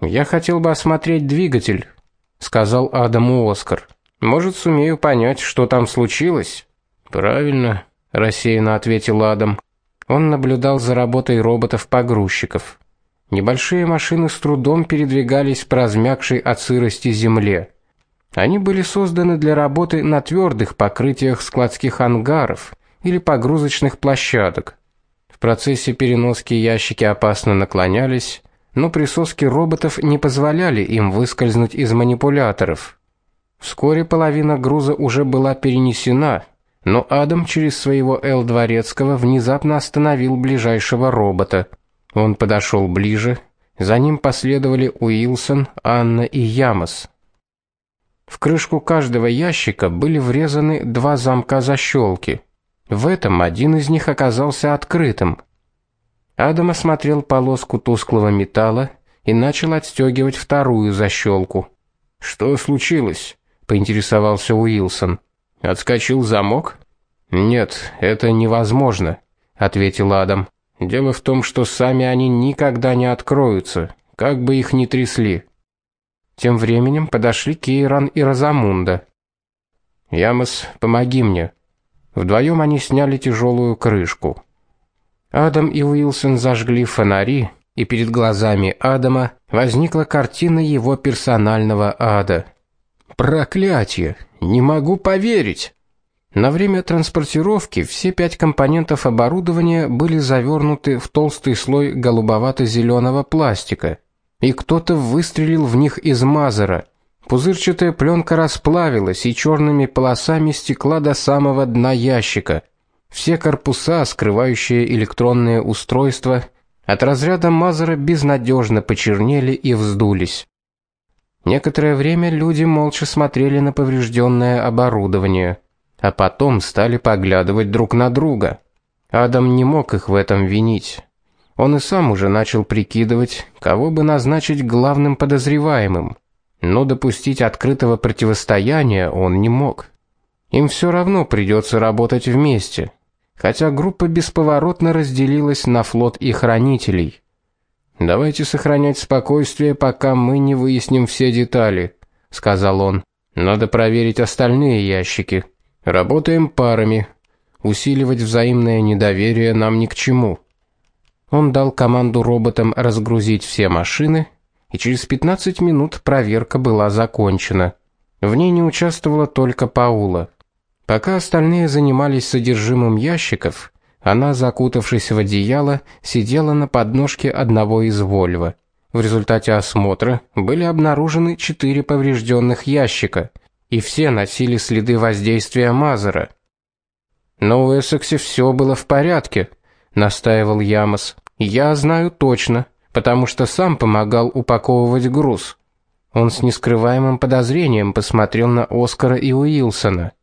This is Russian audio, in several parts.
Я хотел бы осмотреть двигатель, сказал Адаму Оскар. Может, сумею понять, что там случилось? Правильно, рассеянно ответил Адам. Он наблюдал за работой роботов-погрузчиков. Небольшие машины с трудом передвигались по размякшей от сырости земле. Они были созданы для работы на твердых покрытиях складских ангаров или погрузочных площадок. В процессе переноски ящики опасно наклонялись, но присоски роботов не позволяли им выскользнуть из манипуляторов. Вскоре половина груза уже была перенесена, но Адам через своего Л дворецкого внезапно остановил ближайшего робота. Он подошел ближе, за ним последовали Уилсон, Анна и Ямос. В крышку каждого ящика были врезаны два замка-защелки. В этом один из них оказался открытым. Адам осмотрел полоску тусклого металла и начал отстегивать вторую защелку. Что случилось? поинтересовался Уилсон. Отскочил замок? Нет, это невозможно, ответил Адам. Дело в том, что сами они никогда не откроются, как бы их ни трясли. Тем временем подошли Кейран и Разамунда. Ямос, помоги мне. Вдвоем они сняли тяжелую крышку. Адам и Уилсон зажгли фонари, и перед глазами Адама возникла картина его персонального ада. Проклятие! Не могу поверить. На время транспортировки все пять компонентов оборудования были завернуты в толстый слой голубовато зеленого пластика, и кто-то выстрелил в них из мазера. Пузырчатая пленка расплавилась и черными полосами стекла до самого дна ящика. Все корпуса, скрывающие электронные устройства, от разряда мазера безнадежно почернели и вздулись. Некоторое время люди молча смотрели на поврежденное оборудование а потом стали поглядывать друг на друга. Адам не мог их в этом винить. Он и сам уже начал прикидывать, кого бы назначить главным подозреваемым, но допустить открытого противостояния он не мог. Им все равно придется работать вместе, хотя группа бесповоротно разделилась на флот и хранителей. Давайте сохранять спокойствие, пока мы не выясним все детали, сказал он. Надо проверить остальные ящики. Работаем парами. Усиливать взаимное недоверие нам ни к чему. Он дал команду роботам разгрузить все машины, и через 15 минут проверка была закончена. В ней не участвовала только Паула. Пока остальные занимались содержимым ящиков, она, закутавшись в одеяло, сидела на подножке одного из Вольво. В результате осмотра были обнаружены четыре поврежденных ящика, и все носили следы воздействия Мазера. Но у Эссексе все было в порядке, настаивал Ямос. Я знаю точно, потому что сам помогал упаковывать груз. Он с нескрываемым подозрением посмотрел на Оскара и Уилсона.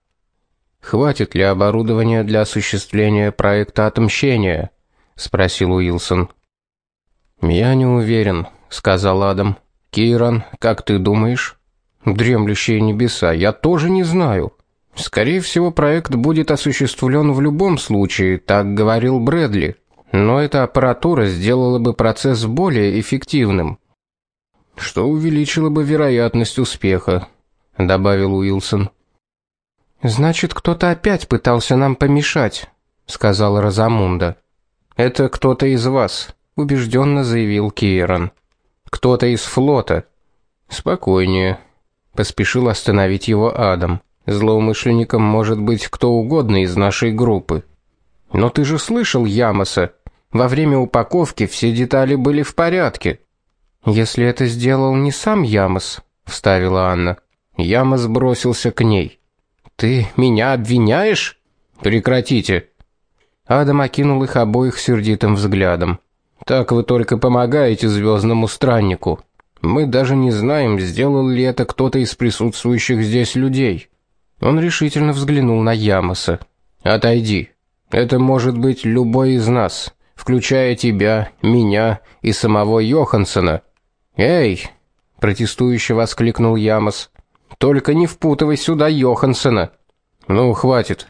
Хватит ли оборудования для осуществления проекта отмщения? спросил Уилсон. Я не уверен, сказал Адам. Киран, как ты думаешь? Дремлющие небеса, я тоже не знаю. Скорее всего, проект будет осуществлен в любом случае, так говорил Брэдли. Но эта аппаратура сделала бы процесс более эффективным, что увеличило бы вероятность успеха, добавил Уилсон. Значит, кто-то опять пытался нам помешать, сказала Розамунда. Это кто-то из вас, убежденно заявил Кейрон. Кто-то из флота. Спокойнее, поспешил остановить его Адам. Злоумышленником может быть кто угодно из нашей группы. Но ты же слышал Ямоса. Во время упаковки все детали были в порядке. Если это сделал не сам Ямос, вставила Анна. Ямос бросился к ней. Ты меня обвиняешь? Прекратите. Адам окинул их обоих сердитым взглядом. Так вы только помогаете звездному страннику. Мы даже не знаем, сделал ли это кто-то из присутствующих здесь людей. Он решительно взглянул на Ямоса. Отойди. Это может быть любой из нас, включая тебя, меня и самого Йохансена. Эй, протестующе воскликнул Ямос. Только не впутывай сюда Йохансена. Ну, хватит.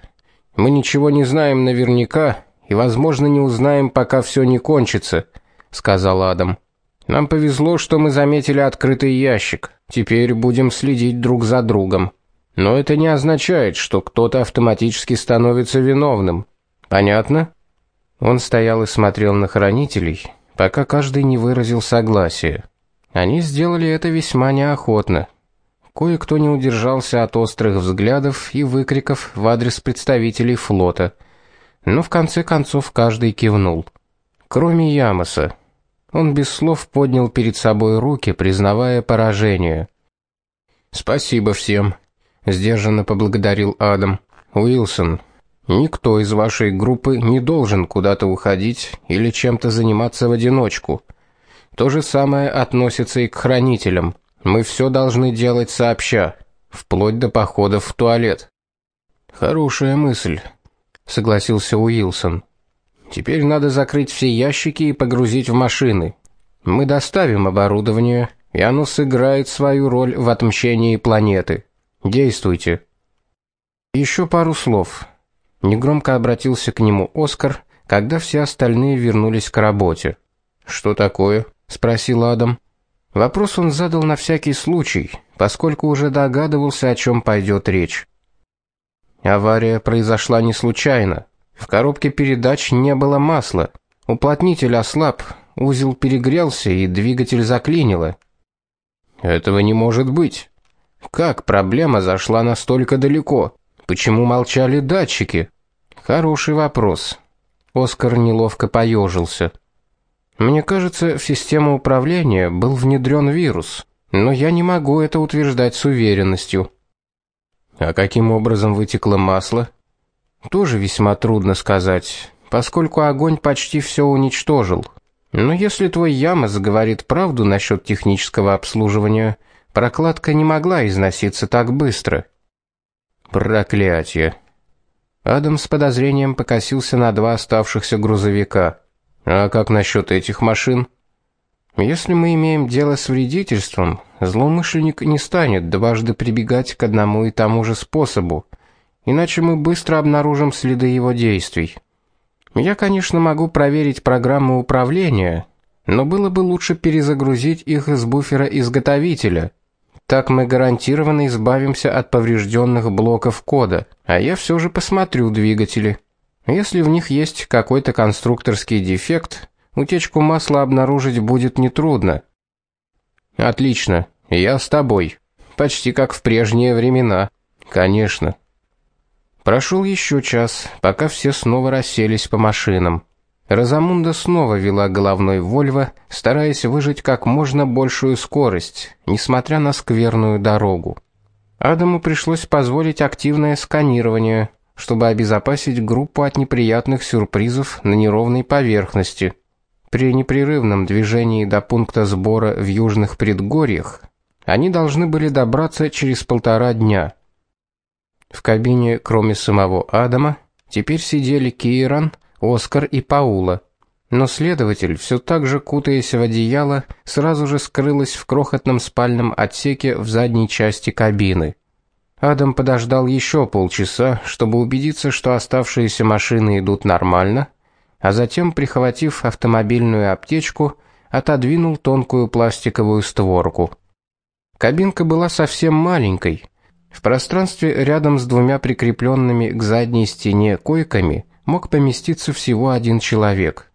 Мы ничего не знаем наверняка и, возможно, не узнаем, пока все не кончится, сказал Адам. Нам повезло, что мы заметили открытый ящик. Теперь будем следить друг за другом. Но это не означает, что кто-то автоматически становится виновным. Понятно? Он стоял и смотрел на хранителей, пока каждый не выразил согласия. Они сделали это весьма неохотно. Кое-кто не удержался от острых взглядов и выкриков в адрес представителей флота. Но в конце концов каждый кивнул. Кроме Ямоса. Он без слов поднял перед собой руки, признавая поражение. Спасибо всем, сдержанно поблагодарил Адам. Уилсон, никто из вашей группы не должен куда-то уходить или чем-то заниматься в одиночку. То же самое относится и к хранителям. Мы все должны делать сообща, вплоть до походов в туалет. Хорошая мысль, согласился Уилсон. Теперь надо закрыть все ящики и погрузить в машины. Мы доставим оборудование, и оно сыграет свою роль в отмщении планеты. Действуйте. Еще пару слов. Негромко обратился к нему Оскар, когда все остальные вернулись к работе. Что такое? спросил Адам. Вопрос он задал на всякий случай, поскольку уже догадывался, о чем пойдет речь. Авария произошла не случайно. В коробке передач не было масла. Уплотнитель ослаб, узел перегрелся и двигатель заклинило. Этого не может быть. Как проблема зашла настолько далеко? Почему молчали датчики? Хороший вопрос. Оскар неловко поежился. Мне кажется, в систему управления был внедрен вирус, но я не могу это утверждать с уверенностью. А каким образом вытекло масло? Тоже весьма трудно сказать, поскольку огонь почти все уничтожил. Но если твой Ямас говорит правду насчет технического обслуживания, прокладка не могла износиться так быстро. Проклятие. Адам с подозрением покосился на два оставшихся грузовика. А как насчет этих машин? Если мы имеем дело с вредительством, злоумышленник не станет дважды прибегать к одному и тому же способу иначе мы быстро обнаружим следы его действий. Я, конечно, могу проверить программу управления, но было бы лучше перезагрузить их из буфера изготовителя. Так мы гарантированно избавимся от поврежденных блоков кода. А я все же посмотрю двигатели. Если в них есть какой-то конструкторский дефект, утечку масла обнаружить будет нетрудно. Отлично. Я с тобой. Почти как в прежние времена. Конечно. Прошел еще час, пока все снова расселись по машинам. Разамунда снова вела головной Вольво, стараясь выжать как можно большую скорость, несмотря на скверную дорогу. Адаму пришлось позволить активное сканирование, чтобы обезопасить группу от неприятных сюрпризов на неровной поверхности. При непрерывном движении до пункта сбора в южных предгорьях они должны были добраться через полтора дня. В кабине, кроме самого Адама, теперь сидели Киран, Оскар и Паула. Но следователь, все так же кутаясь в одеяло, сразу же скрылась в крохотном спальном отсеке в задней части кабины. Адам подождал еще полчаса, чтобы убедиться, что оставшиеся машины идут нормально, а затем, прихватив автомобильную аптечку, отодвинул тонкую пластиковую створку. Кабинка была совсем маленькой, в пространстве рядом с двумя прикрепленными к задней стене койками мог поместиться всего один человек.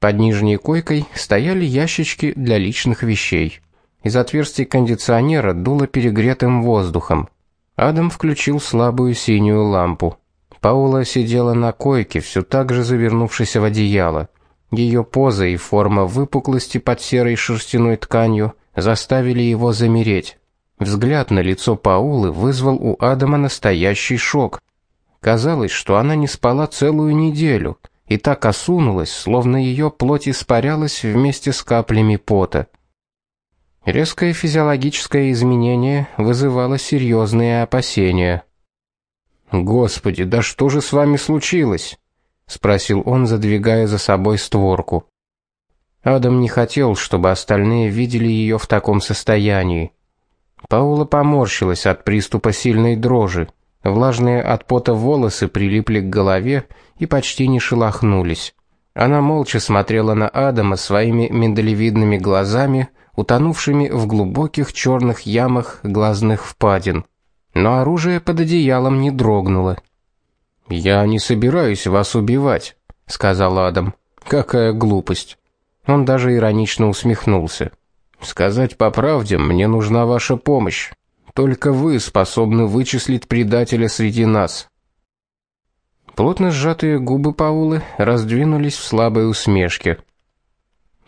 Под нижней койкой стояли ящички для личных вещей. Из отверстий кондиционера дуло перегретым воздухом. Адам включил слабую синюю лампу. Паула сидела на койке, все так же завернувшись в одеяло. Ее поза и форма выпуклости под серой шерстяной тканью заставили его замереть. Взгляд на лицо Паулы вызвал у Адама настоящий шок. Казалось, что она не спала целую неделю и так осунулась, словно ее плоть испарялась вместе с каплями пота. Резкое физиологическое изменение вызывало серьезные опасения. Господи, да что же с вами случилось? спросил он, задвигая за собой створку. Адам не хотел, чтобы остальные видели ее в таком состоянии. Паула поморщилась от приступа сильной дрожи. Влажные от пота волосы прилипли к голове и почти не шелохнулись. Она молча смотрела на Адама своими миндалевидными глазами, утонувшими в глубоких черных ямах глазных впадин. Но оружие под одеялом не дрогнуло. "Я не собираюсь вас убивать", сказал Адам. "Какая глупость". Он даже иронично усмехнулся. "Сказать по правде, мне нужна ваша помощь. Только вы способны вычислить предателя среди нас". Плотно сжатые губы Паулы раздвинулись в слабой усмешке.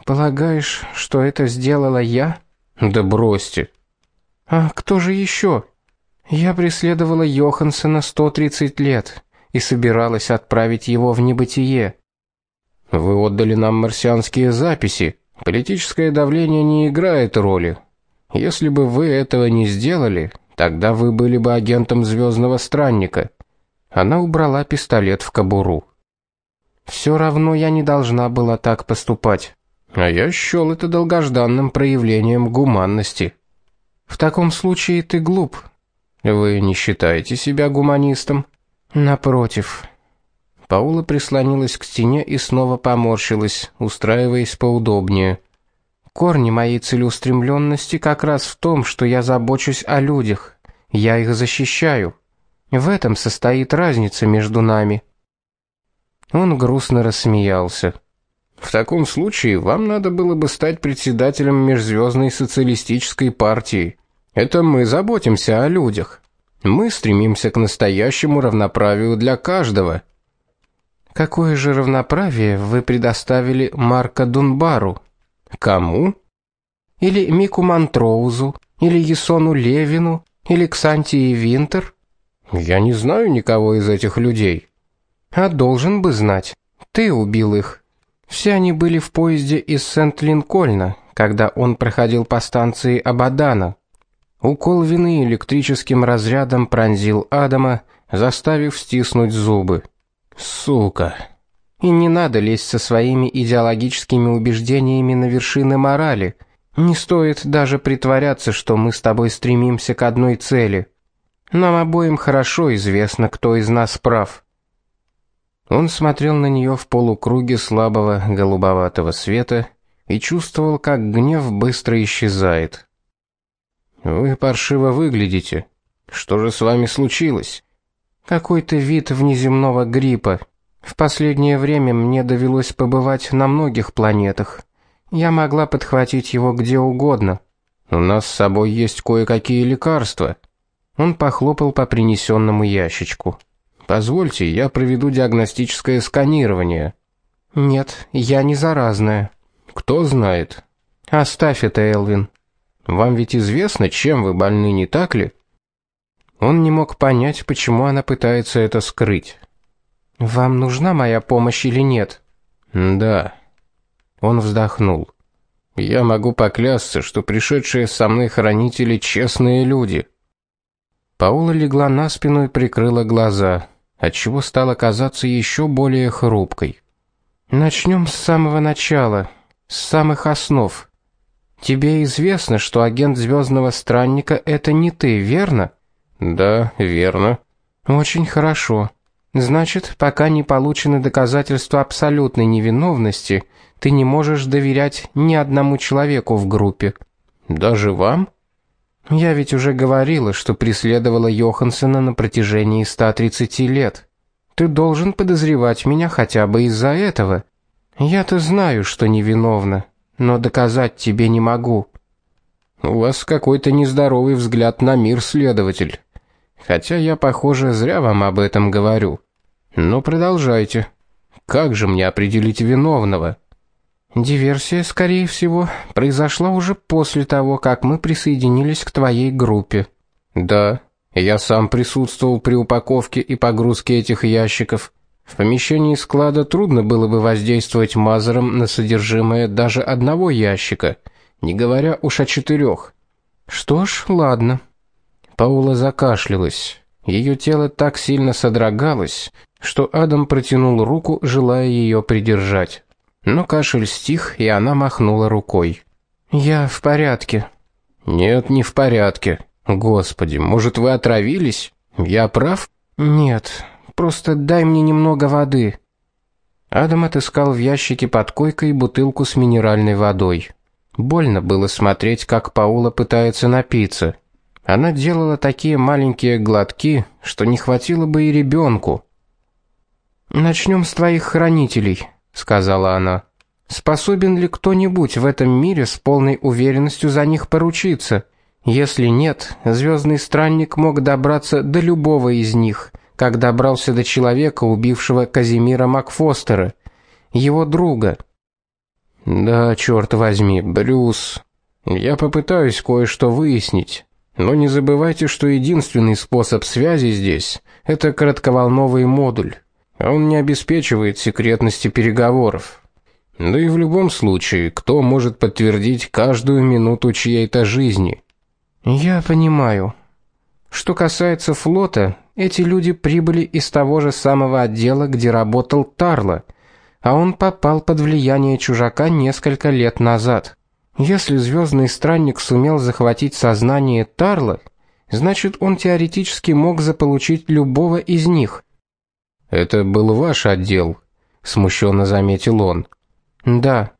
Полагаешь, что это сделала я? Да бросьте. А кто же еще? Я преследовала Йохансена 130 лет и собиралась отправить его в небытие. Вы отдали нам марсианские записи. Политическое давление не играет роли. Если бы вы этого не сделали, тогда вы были бы агентом звездного странника. Она убрала пистолет в кобуру. Все равно я не должна была так поступать. А я счёл это долгожданным проявлением гуманности. В таком случае ты глуп. Вы не считаете себя гуманистом? Напротив. Паула прислонилась к стене и снова поморщилась, устраиваясь поудобнее. Корни моей целеустремленности как раз в том, что я забочусь о людях. Я их защищаю. В этом состоит разница между нами. Он грустно рассмеялся. В таком случае вам надо было бы стать председателем межзвездной социалистической партии. Это мы заботимся о людях. Мы стремимся к настоящему равноправию для каждого. Какое же равноправие вы предоставили Марка Дунбару? Кому? Или Мику Мантроузу, или Есону Левину, или Ксантии Винтер? Я не знаю никого из этих людей. А должен бы знать. Ты убил их. Все они были в поезде из Сент-Линкольна, когда он проходил по станции Абадана. Укол вины электрическим разрядом пронзил Адама, заставив стиснуть зубы. Сука. И не надо лезть со своими идеологическими убеждениями на вершины морали. Не стоит даже притворяться, что мы с тобой стремимся к одной цели. Нам обоим хорошо известно, кто из нас прав. Он смотрел на нее в полукруге слабого голубоватого света и чувствовал, как гнев быстро исчезает. Вы паршиво выглядите. Что же с вами случилось? Какой-то вид внеземного гриппа. В последнее время мне довелось побывать на многих планетах. Я могла подхватить его где угодно. У нас с собой есть кое-какие лекарства. Он похлопал по принесенному ящичку. Позвольте, я проведу диагностическое сканирование. Нет, я не заразная. Кто знает? Оставь это, Элвин. Вам ведь известно, чем вы больны, не так ли? Он не мог понять, почему она пытается это скрыть. Вам нужна моя помощь или нет? Да. Он вздохнул. Я могу поклясться, что пришедшие со мной хранители честные люди. Паула легла на спину и прикрыла глаза, отчего стала казаться еще более хрупкой. Начнем с самого начала, с самых основ. Тебе известно, что агент звездного странника это не ты, верно? Да, верно. Очень хорошо. Значит, пока не получены доказательства абсолютной невиновности, ты не можешь доверять ни одному человеку в группе. Даже вам? Я ведь уже говорила, что преследовала Йохансена на протяжении 130 лет. Ты должен подозревать меня хотя бы из-за этого. Я-то знаю, что невиновна, но доказать тебе не могу. У вас какой-то нездоровый взгляд на мир, следователь. Хотя я, похоже, зря вам об этом говорю. Но продолжайте. Как же мне определить виновного? Диверсия, скорее всего, произошла уже после того, как мы присоединились к твоей группе. Да, я сам присутствовал при упаковке и погрузке этих ящиков. В помещении склада трудно было бы воздействовать мазером на содержимое даже одного ящика, не говоря уж о четырех. Что ж, ладно. Паула закашлялась. Ее тело так сильно содрогалось, что Адам протянул руку, желая ее придержать. Но кашель стих, и она махнула рукой. Я в порядке. Нет, не в порядке. Господи, может, вы отравились? Я прав? Нет, просто дай мне немного воды. Адам отыскал в ящике под койкой бутылку с минеральной водой. Больно было смотреть, как Паула пытается напиться. Она делала такие маленькие глотки, что не хватило бы и ребенку. Начнем с твоих хранителей, сказала она. Способен ли кто-нибудь в этом мире с полной уверенностью за них поручиться? Если нет, звездный странник мог добраться до любого из них, как добрался до человека, убившего Казимира Макфостера, его друга. Да, черт возьми, Брюс. Я попытаюсь кое-что выяснить. Но не забывайте, что единственный способ связи здесь это коротковолновый модуль. А он не обеспечивает секретности переговоров. Да и в любом случае, кто может подтвердить каждую минуту чьей-то жизни? Я понимаю. Что касается флота, эти люди прибыли из того же самого отдела, где работал Тарло а он попал под влияние чужака несколько лет назад. Если звездный странник сумел захватить сознание Тарла, значит, он теоретически мог заполучить любого из них. Это был ваш отдел, смущенно заметил он. Да.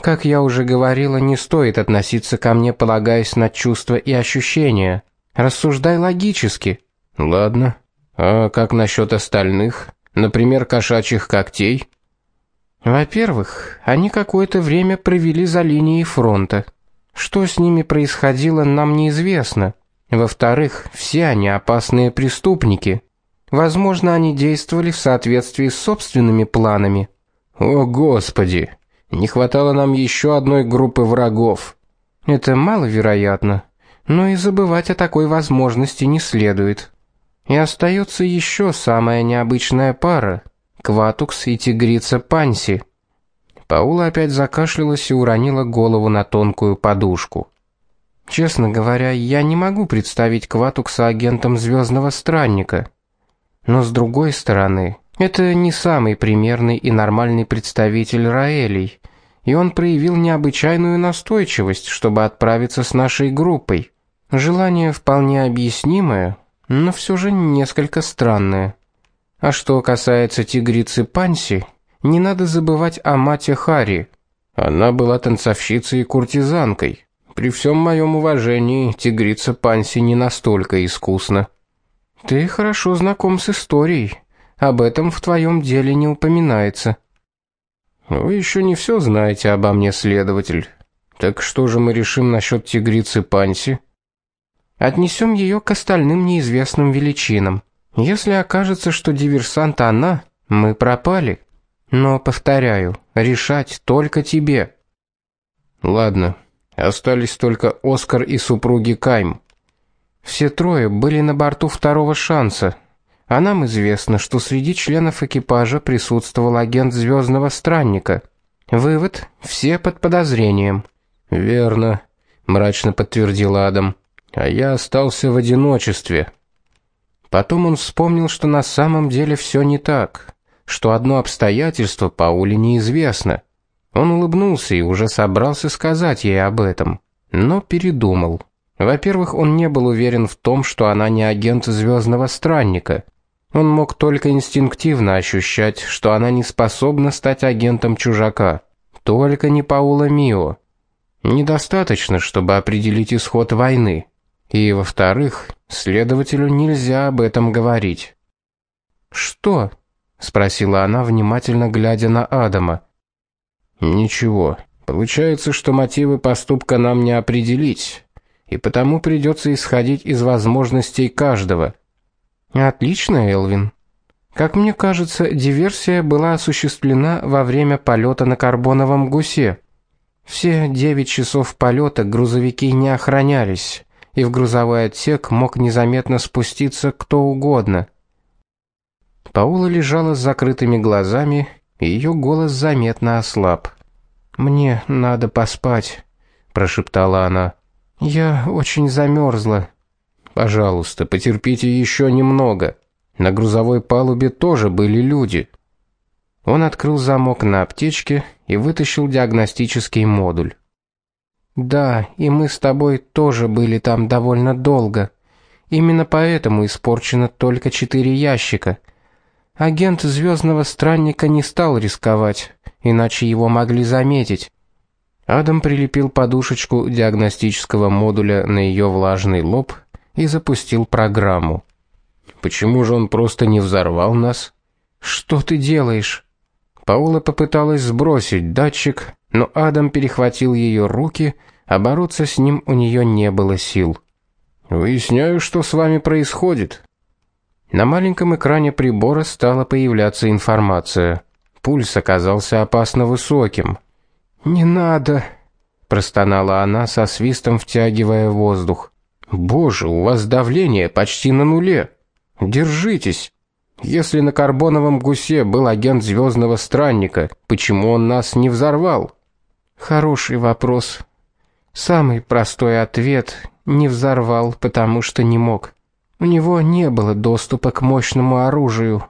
Как я уже говорила, не стоит относиться ко мне, полагаясь на чувства и ощущения. Рассуждай логически. Ладно. А как насчет остальных, например, кошачьих когтей? Во-первых, они какое-то время провели за линией фронта. Что с ними происходило, нам неизвестно. Во-вторых, все они опасные преступники. Возможно, они действовали в соответствии с собственными планами. О, господи. Не хватало нам еще одной группы врагов. Это маловероятно, но и забывать о такой возможности не следует. И остается еще самая необычная пара Кватукс и тигрица Панси. Паула опять закашлялась и уронила голову на тонкую подушку. Честно говоря, я не могу представить Кватукса агентом Звездного странника. Но с другой стороны, это не самый примерный и нормальный представитель Раэлей, и он проявил необычайную настойчивость, чтобы отправиться с нашей группой. Желание вполне объяснимое, но все же несколько странное. А что касается тигрицы Панси, не надо забывать о мате Хари. Она была танцовщицей и куртизанкой. При всем моем уважении, тигрица Панси не настолько искусна. Ты хорошо знаком с историей. Об этом в твоем деле не упоминается. Вы еще не все знаете обо мне, следователь. Так что же мы решим насчет тигрицы Панси? Отнесем ее к остальным неизвестным величинам. Если окажется, что диверсант она, мы пропали. Но повторяю, решать только тебе. Ладно. Остались только Оскар и супруги Кайм. Все трое были на борту второго шанса. А нам известно, что среди членов экипажа присутствовал агент Звездного странника. Вывод: все под подозрением. Верно, мрачно подтвердил Адам. А я остался в одиночестве. Потом он вспомнил, что на самом деле все не так, что одно обстоятельство Пауле неизвестно. Он улыбнулся и уже собрался сказать ей об этом, но передумал. Во-первых, он не был уверен в том, что она не агент звездного странника. Он мог только инстинктивно ощущать, что она не способна стать агентом чужака. Только не Паула Мио. Недостаточно, чтобы определить исход войны. И во-вторых, следователю нельзя об этом говорить. Что? спросила она, внимательно глядя на Адама. Ничего. Получается, что мотивы поступка нам не определить, и потому придется исходить из возможностей каждого. Отлично, Элвин. Как мне кажется, диверсия была осуществлена во время полета на карбоновом гусе. Все девять часов полета грузовики не охранялись и в грузовой отсек мог незаметно спуститься кто угодно. Паула лежала с закрытыми глазами, и ее голос заметно ослаб. Мне надо поспать, прошептала она. Я очень замерзла. Пожалуйста, потерпите еще немного. На грузовой палубе тоже были люди. Он открыл замок на аптечке и вытащил диагностический модуль. Да, и мы с тобой тоже были там довольно долго. Именно поэтому испорчено только четыре ящика. Агент звездного странника не стал рисковать, иначе его могли заметить. Адам прилепил подушечку диагностического модуля на ее влажный лоб и запустил программу. Почему же он просто не взорвал нас? Что ты делаешь? Паула попыталась сбросить датчик, но Адам перехватил ее руки, а бороться с ним у нее не было сил. Выясняю, что с вами происходит. На маленьком экране прибора стала появляться информация. Пульс оказался опасно высоким. Не надо, простонала она со свистом втягивая воздух. Боже, у вас давление почти на нуле. Держитесь. Если на карбоновом гусе был агент звездного странника, почему он нас не взорвал? Хороший вопрос. Самый простой ответ не взорвал, потому что не мог. У него не было доступа к мощному оружию.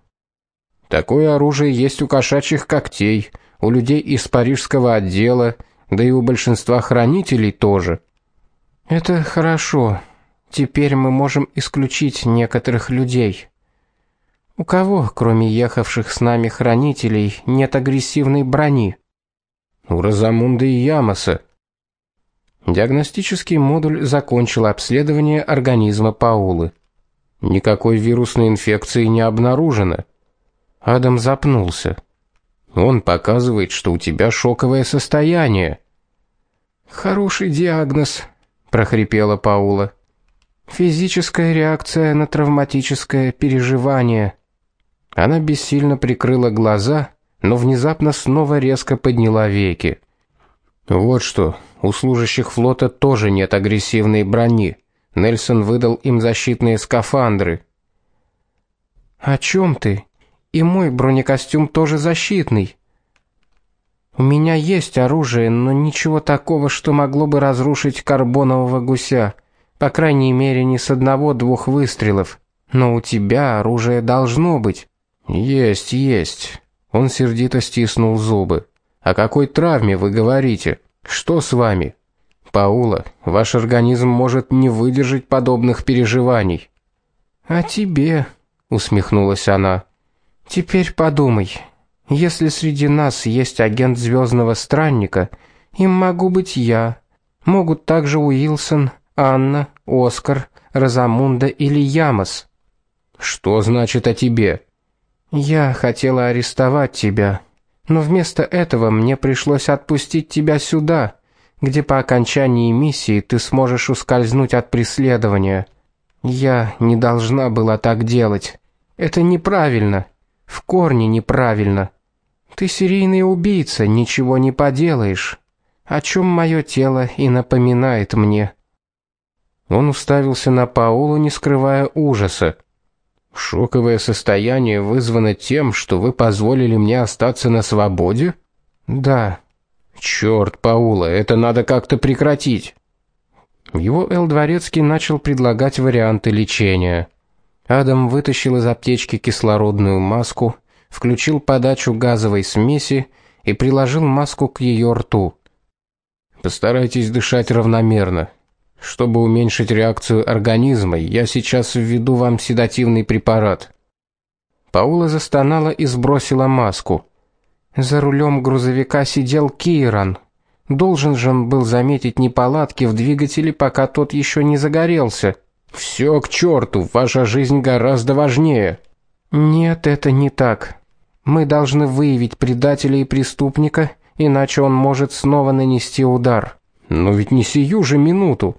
Такое оружие есть у кошачьих когтей, у людей из парижского отдела, да и у большинства хранителей тоже. Это хорошо. Теперь мы можем исключить некоторых людей. У кого, кроме ехавших с нами хранителей, нет агрессивной брони? У Розамунда и Ямоса. Диагностический модуль закончил обследование организма Паулы. Никакой вирусной инфекции не обнаружено. Адам запнулся. Он показывает, что у тебя шоковое состояние. Хороший диагноз, прохрипела Паула. Физическая реакция на травматическое переживание. Она бессильно прикрыла глаза, но внезапно снова резко подняла веки. Вот что, у служащих флота тоже нет агрессивной брони. Нельсон выдал им защитные скафандры. О чем ты? И мой бронекостюм тоже защитный. У меня есть оружие, но ничего такого, что могло бы разрушить карбонового гуся. По крайней мере, не с одного-двух выстрелов. Но у тебя оружие должно быть. Есть, есть. Он сердито стиснул зубы. О какой травме вы говорите? Что с вами? Паула, ваш организм может не выдержать подобных переживаний. А тебе, усмехнулась она. Теперь подумай. Если среди нас есть агент звездного странника, им могу быть я. Могут также Уилсон, Анна, Оскар, Розамунда или Ямос. Что значит о тебе? Я хотела арестовать тебя, но вместо этого мне пришлось отпустить тебя сюда, где по окончании миссии ты сможешь ускользнуть от преследования. Я не должна была так делать. Это неправильно. В корне неправильно. Ты серийный убийца, ничего не поделаешь. О чем мое тело и напоминает мне. Он уставился на Паулу, не скрывая ужаса. Шоковое состояние вызвано тем, что вы позволили мне остаться на свободе? Да. Черт, Паула, это надо как-то прекратить. Его Эл Дворецкий начал предлагать варианты лечения. Адам вытащил из аптечки кислородную маску, включил подачу газовой смеси и приложил маску к ее рту. Постарайтесь дышать равномерно. Чтобы уменьшить реакцию организма, я сейчас введу вам седативный препарат. Паула застонала и сбросила маску. За рулем грузовика сидел Киран. Должен же он был заметить неполадки в двигателе, пока тот еще не загорелся. Все к черту, ваша жизнь гораздо важнее. Нет, это не так. Мы должны выявить предателя и преступника, иначе он может снова нанести удар. Но ведь не сию же минуту.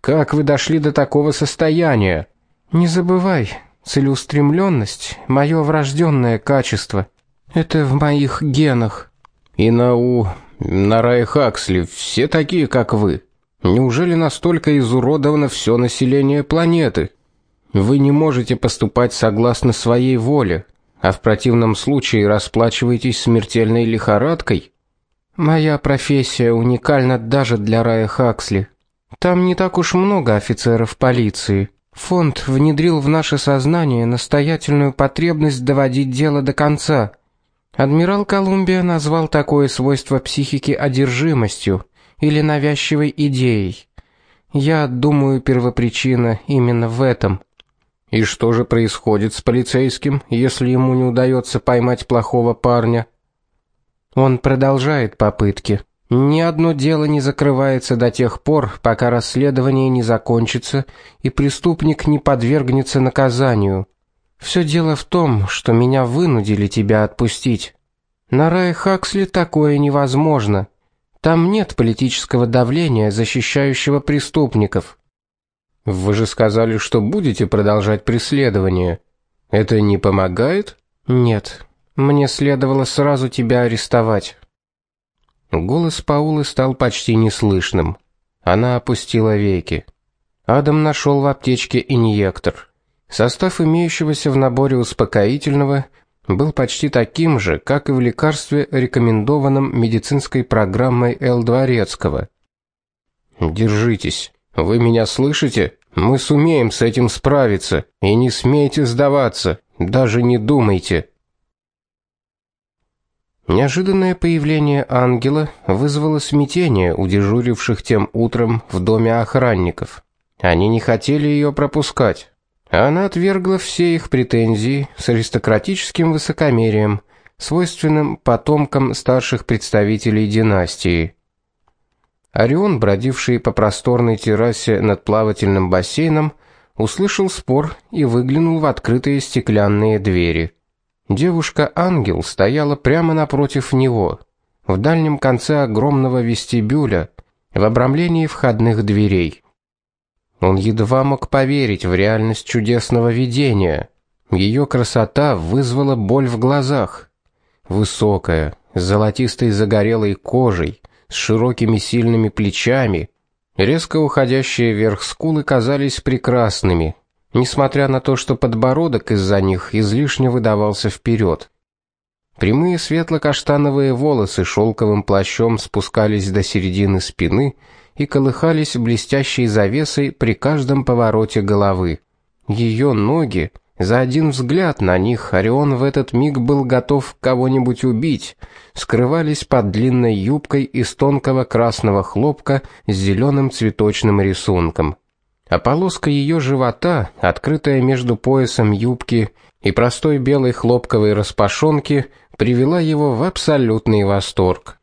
Как вы дошли до такого состояния? Не забывай, целеустремленность — мое врожденное качество. Это в моих генах. И на у на Рае Хаксли все такие, как вы. Неужели настолько изуродовано все население планеты? Вы не можете поступать согласно своей воле, а в противном случае расплачиваетесь смертельной лихорадкой. Моя профессия уникальна даже для Рая Хаксли. Там не так уж много офицеров полиции. Фонд внедрил в наше сознание настоятельную потребность доводить дело до конца. Адмирал Колумбия назвал такое свойство психики одержимостью или навязчивой идеей. Я думаю, первопричина именно в этом. И что же происходит с полицейским, если ему не удается поймать плохого парня? Он продолжает попытки. Ни одно дело не закрывается до тех пор, пока расследование не закончится и преступник не подвергнется наказанию. Все дело в том, что меня вынудили тебя отпустить. На Рае Хаксли такое невозможно. Там нет политического давления, защищающего преступников. Вы же сказали, что будете продолжать преследование. Это не помогает? Нет. Мне следовало сразу тебя арестовать. Голос Паулы стал почти неслышным. Она опустила веки. Адам нашел в аптечке инъектор. Состав имеющегося в наборе успокоительного был почти таким же, как и в лекарстве, рекомендованном медицинской программой Л. Дворецкого. Держитесь. Вы меня слышите? Мы сумеем с этим справиться, и не смейте сдаваться, даже не думайте. Неожиданное появление ангела вызвало смятение у дежуривших тем утром в доме охранников. Они не хотели ее пропускать. Она отвергла все их претензии с аристократическим высокомерием, свойственным потомкам старших представителей династии. Орион, бродивший по просторной террасе над плавательным бассейном, услышал спор и выглянул в открытые стеклянные двери. Девушка-ангел стояла прямо напротив него, в дальнем конце огромного вестибюля, в обрамлении входных дверей. Он едва мог поверить в реальность чудесного видения. Ее красота вызвала боль в глазах. Высокая, с золотистой загорелой кожей, с широкими сильными плечами, резко уходящие вверх скулы казались прекрасными, несмотря на то, что подбородок из-за них излишне выдавался вперед. Прямые светло-каштановые волосы шелковым плащом спускались до середины спины и колыхались блестящей завесой при каждом повороте головы. Ее ноги за один взгляд на них Орион в этот миг был готов кого-нибудь убить. Скрывались под длинной юбкой из тонкого красного хлопка с зеленым цветочным рисунком. А полоска ее живота, открытая между поясом юбки и простой белой хлопковой распашонки, привела его в абсолютный восторг.